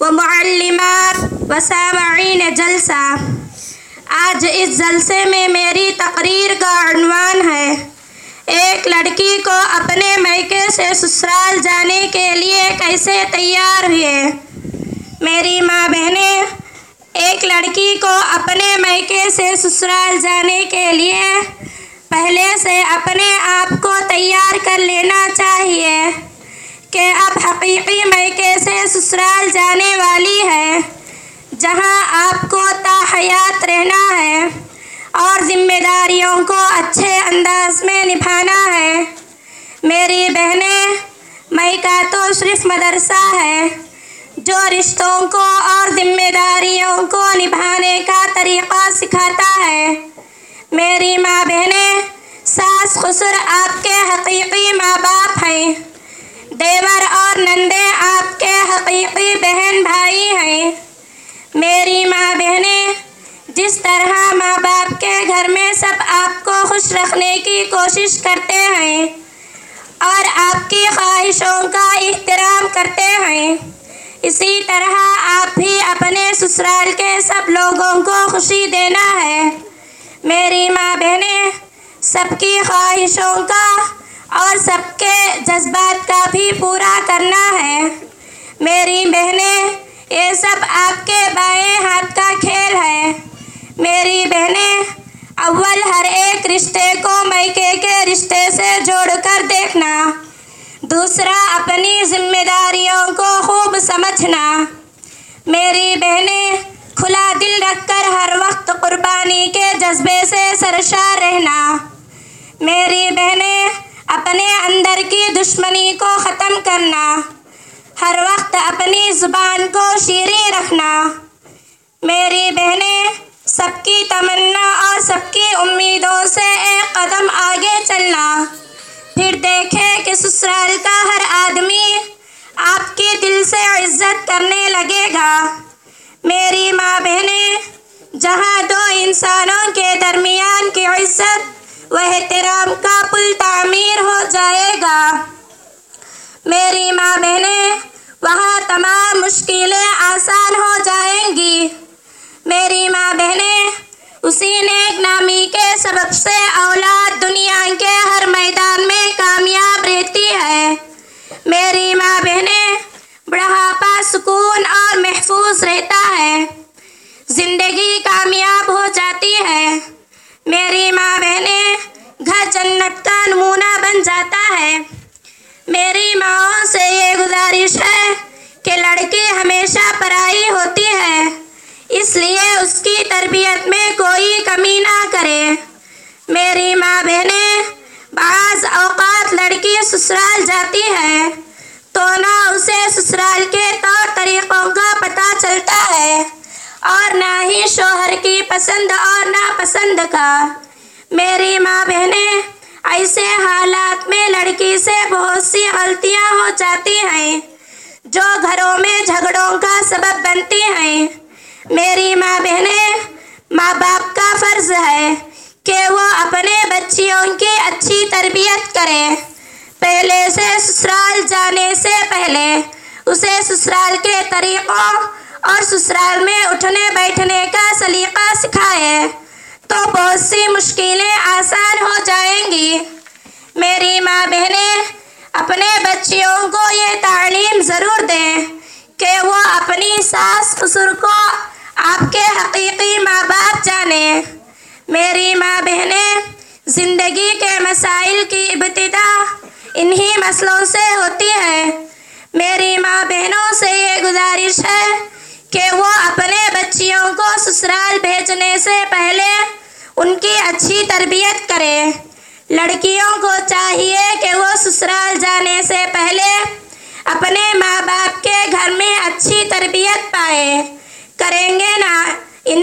वमल्लिमात वसामीन जलसा आज इस जलसे में मेरी तकरीर का अनवान है एक लड़की को अपने मैके से ससुराल जाने के लिए कैसे तैयार हुए मेरी माँ बहने एक लड़की को अपने मैके से ससुराल जाने के लिए पहले से अपने आप को तैयार कर लेना चाहिए कि अब हकीकी मैके से ससुराल जाने वाली है? जहाँ आपको ताहयात रहना है और ज़िम्मेदारियों को अच्छे अंदाज में निभाना है। मेरी बहनें, मई का तो सिर्फ़ मदरसा है, जो रिश्तों को और ज़िम्मेदारियों को निभाने का तरीक़ा सिखाता है। मेरी माँ बहनें, सास खुसर आपके हकीकी माँ बाप हैं। देवर और नंदे आपके हकीकी बहन भाई हैं। मेरी माँ बहने, जिस तरह माँ बाप के घर में सब आपको खुश रखने की कोशिश करते हैं और आपकी ख्वाहिशों का एहतराम करते हैं, इसी तरह आप भी अपने ससुराल के सब लोगों को खुशी देना है। मेरी माँ बहने, सबकी ख्वाहिशों का और सबके जज्बात का भी पूरा करना है। मेरी बहनें, ये सब आपके बाएँ हाथ का खेल है। मेरी बहनें, अव्वल हर एक रिश्ते को मैके के रिश्ते से जोड़कर देखना। दूसरा, अपनी जिम्मेदारियों को खूब समझना। मेरी बहनें, खुला दिल रखकर हर वक्त कुर्बानी के जज्बे से सरशार रहना। मेरी बहनें अपने अंदर की दुश्मनी को ख़त्म करना। हर वक्त अपनी ज़ुबान को शीरें रखना। मेरी बहनें, सबकी तमन्ना और सबकी उम्मीदों से एक कदम आगे चलना। फिर देखें कि ससुराल का हर आदमी आपके दिल से इज़्ज़त करने लगेगा। मेरी माँ बहनें, जहाँ दो इंसानों के दरमियान की इज़्ज़त वहतराम का पुल तामीर हो जाएगा। मेरी माँ बहने, वहाँ तमाम मुश्किलें आसान हो जाएँगी। मेरी माँ बहने, उसी ने नामी के सबक से औला जाता है। मेरी माओ से ये गुजारिश है कि लड़की हमेशा पराई होती है, इसलिए उसकी तरबियत में कोई कमी ना करे। मेरी माँ बहने, बाज़ अवकात लड़की ससुराल जाती है तो ना उसे ससुराल के तौर तरीक़ों का पता चलता है, और ना ही शोहर की पसंद और नापसंद का। मेरी माँ बहने ऐसे हालात में लड़की से बहुत सी गलतियाँ हो जाती हैं, जो घरों में झगड़ों का सबब बनती हैं। मेरी माँ बहनें माँ बाप का फ़र्ज़ है कि वो अपने बच्चियों की अच्छी तरबियत करें। पहले से ससुराल जाने से पहले उसे ससुराल के तरीक़ों और ससुराल में उठने बैठने का सलीका सिखाए। तो बहुत सी मुश्किलें आसान हो जाएँगी। मेरी माँ बहने, अपने बच्चियों को ये तालीम ज़रूर दें कि वो अपनी सास ससुर को आपके हकीकी माँ बाप जाने। मेरी माँ बहने, ज़िंदगी के मसाइल की इब्तदा इन्हीं मसलों से होती है। मेरी माँ बहनों से ये गुजारिश है कि वो अपने बच्चियों को ससुराल भेजने से पहले उनकी अच्छी तरबियत करें। लड़कियों को चाहिए कि वो ससुराल जाने से पहले अपने माँ बाप के घर में अच्छी तरबियत पाए। करेंगे ना? इन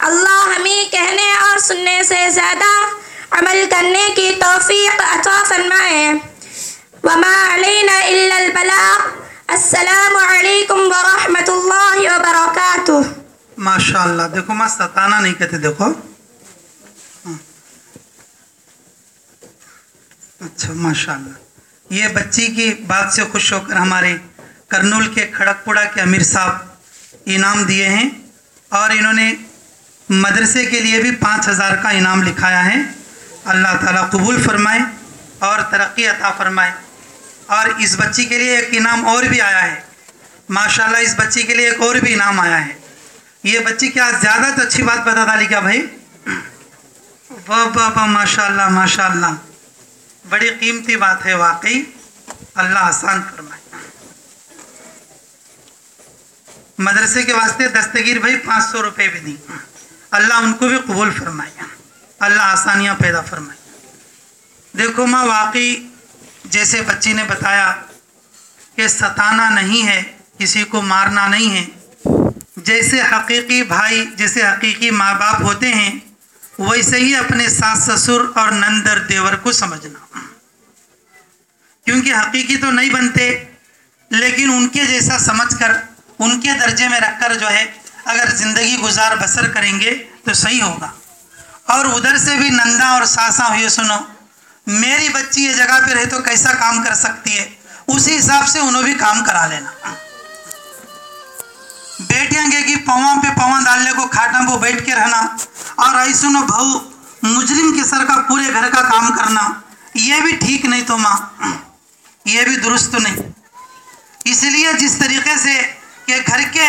अल्लाह हमें कहने और सुनने से ज़्यादा अमल करने की तोफ़ी अता फरमाए। वमा अलैना इल्ला अस्सलाम वरहमतुल्लाहि व बरकातुहू। माशाल्लाह। देखो माँ सताना नहीं कहते, देखो। हाँ। अच्छा माशाल्लाह। ये बच्ची की बात से खुश होकर हमारे करनूल के खड़कपुड़ा के अमीर साहब इनाम दिए हैं और इन्होंने मदरसे के लिए भी पाँच हज़ार का इनाम लिखाया है। अल्लाह ताला कबूल फरमाए और तरक्की अता फरमाए। और इस बच्ची के लिए एक इनाम और भी आया है। माशाल्लाह, इस बच्ची के लिए एक और भी इनाम आया है। ये बच्ची क्या ज़्यादा तो अच्छी बात बता डाली क्या भाई? वाह वाह माशाल्लाह माशाल्लाह। बड़ी कीमती बात है वाकई। अल्लाह आसान फरमाए। मदरसे के वास्ते दस्तगीर भाई पाँच सौ रुपये भी दी अल्लाह उनको भी कबूल फरमाए। अल्लाह आसानियाँ पैदा फरमाए। देखो माँ, वाकई जैसे बच्ची ने बताया कि सताना नहीं है, किसी को मारना नहीं है जैसे हकीकी भाई, जैसे हकीकी माँ बाप होते हैं, वैसे ही अपने सास ससुर और नंदर देवर को समझना। क्योंकि हकीकी तो नहीं बनते, लेकिन उनके जैसा समझकर, उनके दर्जे में रखकर जो है, अगर ज़िंदगी गुजार बसर करेंगे तो सही होगा। और उधर से भी नंदा और सासा हुए सुनो, मेरी बच्ची ये जगह पे रहे तो कैसा काम कर सकती है? उसी हिसाब से उन्हें भी काम करा लेना। बेटियाँ कि पवा पे पवा डालने को खाटा वो बैठ के रहना और ऐसे सुनो भाऊ मुजरिम के सर का पूरे घर का काम करना। ये भी ठीक नहीं तो माँ। ये भी दुरुस्त नहीं। इसलिए जिस तरीके से कि घर के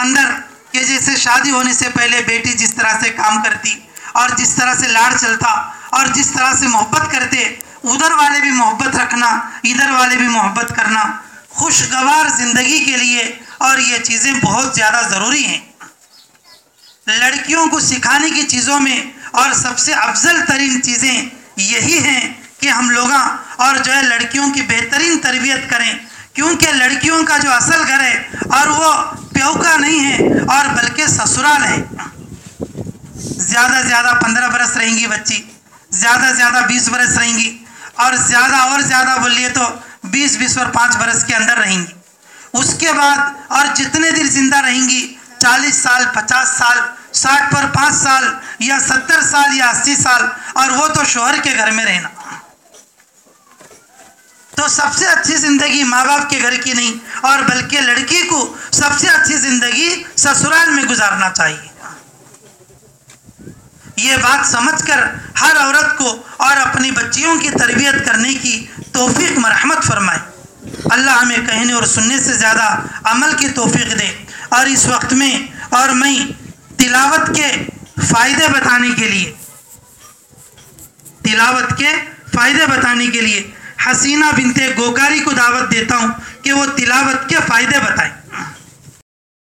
अंदर के जैसे शादी होने से पहले बेटी जिस तरह से काम करती और जिस तरह से लाड़ चलता और जिस तरह से मोहब्बत करते, उधर वाले भी मोहब्बत रखना, इधर वाले भी मोहब्बत करना। खुशगवार ज़िंदगी के लिए और ये चीज़ें बहुत ज़्यादा ज़रूरी हैं। लड़कियों को सिखाने की चीज़ों में और सबसे अफजल तरीन चीज़ें यही हैं कि हम लोग और जो है लड़कियों की बेहतरीन तरबियत करें। क्योंकि लड़कियों का जो असल घर है और वो प्यो का नहीं है और बल्कि ससुराल है। ज़्यादा ज़्यादा पंद्रह बरस रहेंगी बच्ची, ज़्यादा ज़्यादा बीस बरस रहेंगी और ज़्यादा और ज़्यादा बोलिए तो बीस बीस और पाँच बरस के अंदर रहेंगी। उसके बाद और जितने दिन ज़िंदा रहेंगी, चालीस साल, पचास साल, साठ पर पाँच साल, या सत्तर साल, या अस्सी साल, और वो तो शोहर के घर में रहना। तो सबसे अच्छी ज़िंदगी माँ बाप के घर की नहीं, और बल्कि लड़की को सबसे अच्छी ज़िंदगी ससुराल में गुजारना चाहिए। ये बात समझकर हर औरत को और अपनी बच्चियों की तरबियत करने की तोफीक मरहमत फरमाए। अल्लाह हमें कहने और सुनने से ज़्यादा अमल की तोफ़ी दे। और इस वक्त में और मैं तिलावत के फ़ायदे बताने के लिए, तिलावत के फ़ायदे बताने के लिए हसीना बिनते गोकारी को दावत देता हूँ कि वो तिलावत के फ़ायदे बताएँ।